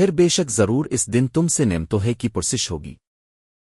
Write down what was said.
پھر بے شک ضرور اس دن تم سے نعمتوں ہے کی پرسش ہوگی۔